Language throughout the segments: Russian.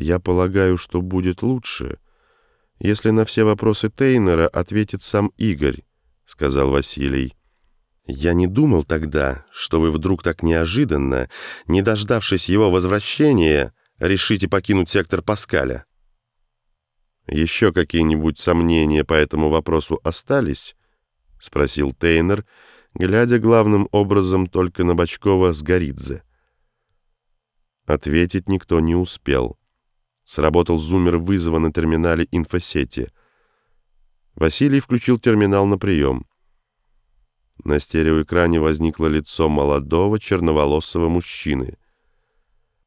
«Я полагаю, что будет лучше, если на все вопросы Тейнера ответит сам Игорь», — сказал Василий. «Я не думал тогда, что вы вдруг так неожиданно, не дождавшись его возвращения, решите покинуть сектор Паскаля». «Еще какие-нибудь сомнения по этому вопросу остались?» — спросил Тейнер, глядя главным образом только на Бочкова с Горидзе. Ответить никто не успел. Сработал зуммер вызова на терминале инфосети. Василий включил терминал на прием. На стереоэкране возникло лицо молодого черноволосого мужчины.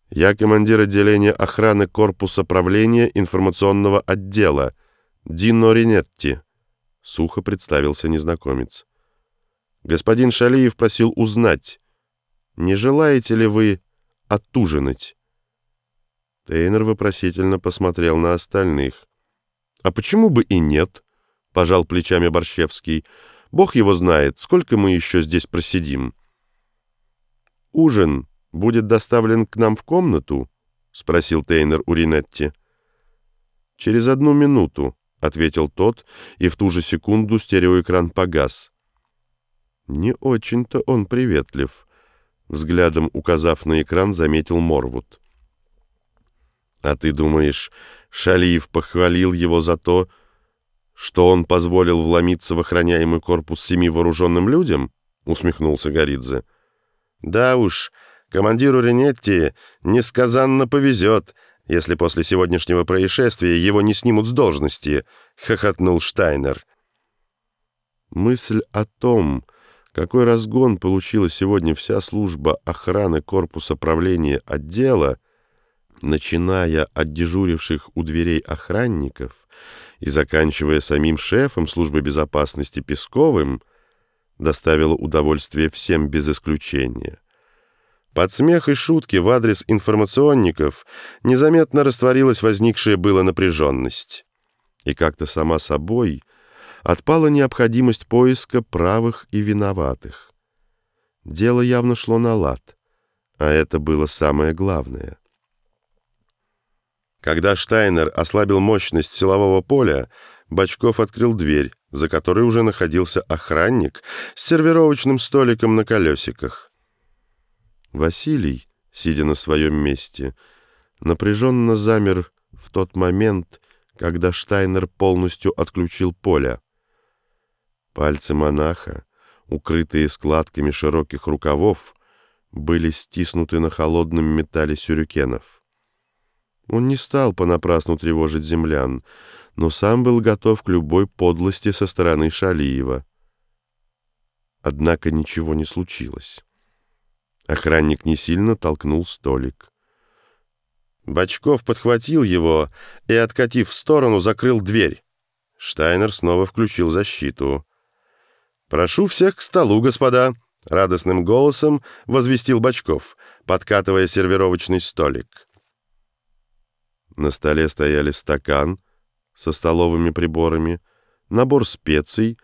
«Я командир отделения охраны корпуса правления информационного отдела Дино Ринетти», — сухо представился незнакомец. «Господин Шалиев просил узнать, не желаете ли вы отужинать?» Тейнер вопросительно посмотрел на остальных. «А почему бы и нет?» — пожал плечами Борщевский. «Бог его знает, сколько мы еще здесь просидим». «Ужин будет доставлен к нам в комнату?» — спросил Тейнер у Ринетти. «Через одну минуту», — ответил тот, и в ту же секунду стереоэкран погас. «Не очень-то он приветлив», — взглядом указав на экран, заметил Морвуд. А ты думаешь, Шалиев похвалил его за то, что он позволил вломиться в охраняемый корпус семи вооруженным людям? Усмехнулся Горидзе. Да уж, командиру Ренетти несказанно повезет, если после сегодняшнего происшествия его не снимут с должности, хохотнул Штайнер. Мысль о том, какой разгон получила сегодня вся служба охраны корпуса правления отдела, начиная от дежуривших у дверей охранников и заканчивая самим шефом службы безопасности Песковым, доставило удовольствие всем без исключения. Под смех и шутки в адрес информационников незаметно растворилась возникшая была напряженность. И как-то сама собой отпала необходимость поиска правых и виноватых. Дело явно шло на лад, а это было самое главное. Когда Штайнер ослабил мощность силового поля, Бочков открыл дверь, за которой уже находился охранник с сервировочным столиком на колесиках. Василий, сидя на своем месте, напряженно замер в тот момент, когда Штайнер полностью отключил поле. Пальцы монаха, укрытые складками широких рукавов, были стиснуты на холодном металле сюрюкенов. Он не стал понапрасну тревожить землян, но сам был готов к любой подлости со стороны Шалиева. Однако ничего не случилось. Охранник не сильно толкнул столик. Бочков подхватил его и, откатив в сторону, закрыл дверь. Штайнер снова включил защиту. «Прошу всех к столу, господа!» — радостным голосом возвестил Бочков, подкатывая сервировочный столик. На столе стояли стакан со столовыми приборами, набор специй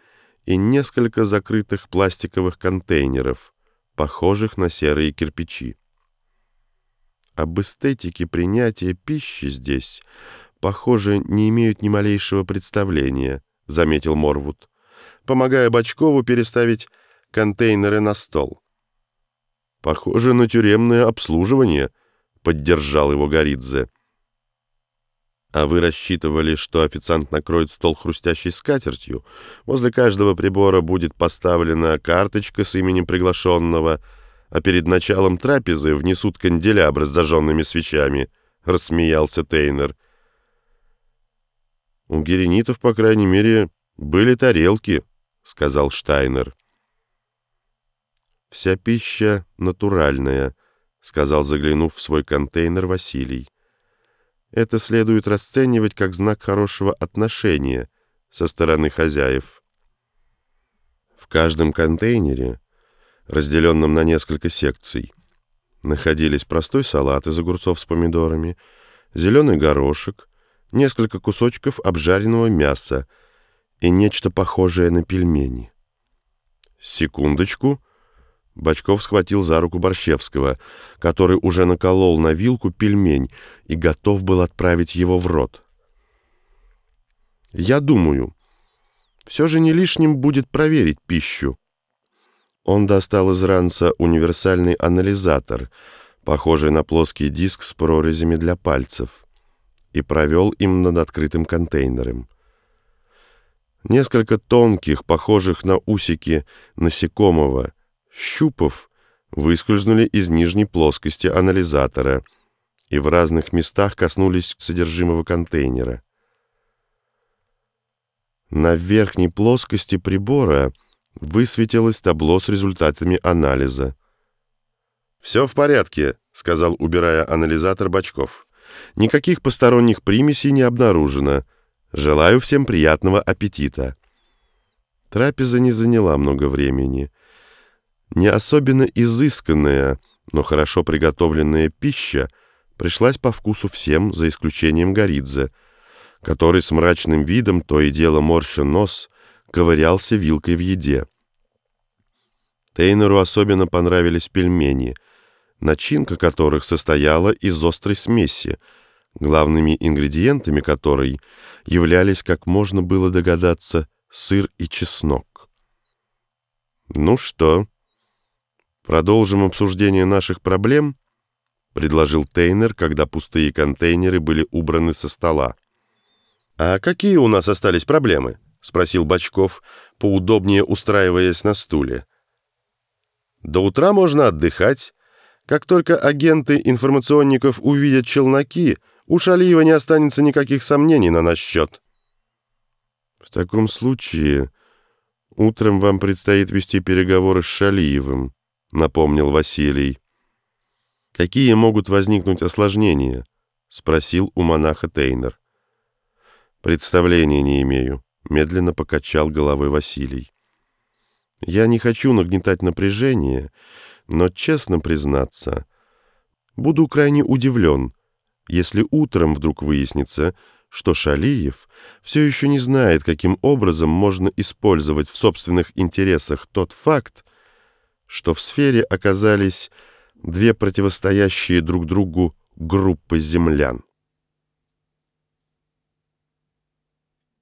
и несколько закрытых пластиковых контейнеров, похожих на серые кирпичи. Об эстетике принятия пищи здесь, похоже, не имеют ни малейшего представления, заметил Морвуд, помогая Бочкову переставить контейнеры на стол. Похоже на тюремное обслуживание, поддержал его Горидзе. А вы рассчитывали, что официант накроет стол хрустящей скатертью? Возле каждого прибора будет поставлена карточка с именем приглашенного, а перед началом трапезы внесут канделябры с зажженными свечами», — рассмеялся Тейнер. «У геренитов, по крайней мере, были тарелки», — сказал Штайнер. «Вся пища натуральная», — сказал, заглянув в свой контейнер Василий. Это следует расценивать как знак хорошего отношения со стороны хозяев. В каждом контейнере, разделенном на несколько секций, находились простой салат из огурцов с помидорами, зеленый горошек, несколько кусочков обжаренного мяса и нечто похожее на пельмени. Секундочку. Бочков схватил за руку Борщевского, который уже наколол на вилку пельмень и готов был отправить его в рот. «Я думаю, все же не лишним будет проверить пищу». Он достал из ранца универсальный анализатор, похожий на плоский диск с прорезями для пальцев, и провел им над открытым контейнером. Несколько тонких, похожих на усики насекомого, щупов выскользнули из нижней плоскости анализатора и в разных местах коснулись содержимого контейнера. На верхней плоскости прибора высветилось табло с результатами анализа. «Все в порядке», — сказал, убирая анализатор Бочков. «Никаких посторонних примесей не обнаружено. Желаю всем приятного аппетита». Трапеза не заняла много времени. Не особенно изысканная, но хорошо приготовленная пища пришлась по вкусу всем, за исключением Горидзе, который с мрачным видом, то и дело морща нос, ковырялся вилкой в еде. Тейнеру особенно понравились пельмени, начинка которых состояла из острой смеси, главными ингредиентами которой являлись, как можно было догадаться, сыр и чеснок. «Ну что?» «Продолжим обсуждение наших проблем?» — предложил Тейнер, когда пустые контейнеры были убраны со стола. «А какие у нас остались проблемы?» — спросил Бочков, поудобнее устраиваясь на стуле. «До утра можно отдыхать. Как только агенты информационников увидят челноки, у Шалиева не останется никаких сомнений на наш счет». «В таком случае утром вам предстоит вести переговоры с Шалиевым», — напомнил Василий. «Какие могут возникнуть осложнения?» — спросил у монаха Тейнер. «Представления не имею», — медленно покачал головой Василий. «Я не хочу нагнетать напряжение, но, честно признаться, буду крайне удивлен, если утром вдруг выяснится, что Шалиев все еще не знает, каким образом можно использовать в собственных интересах тот факт, что в сфере оказались две противостоящие друг другу группы землян.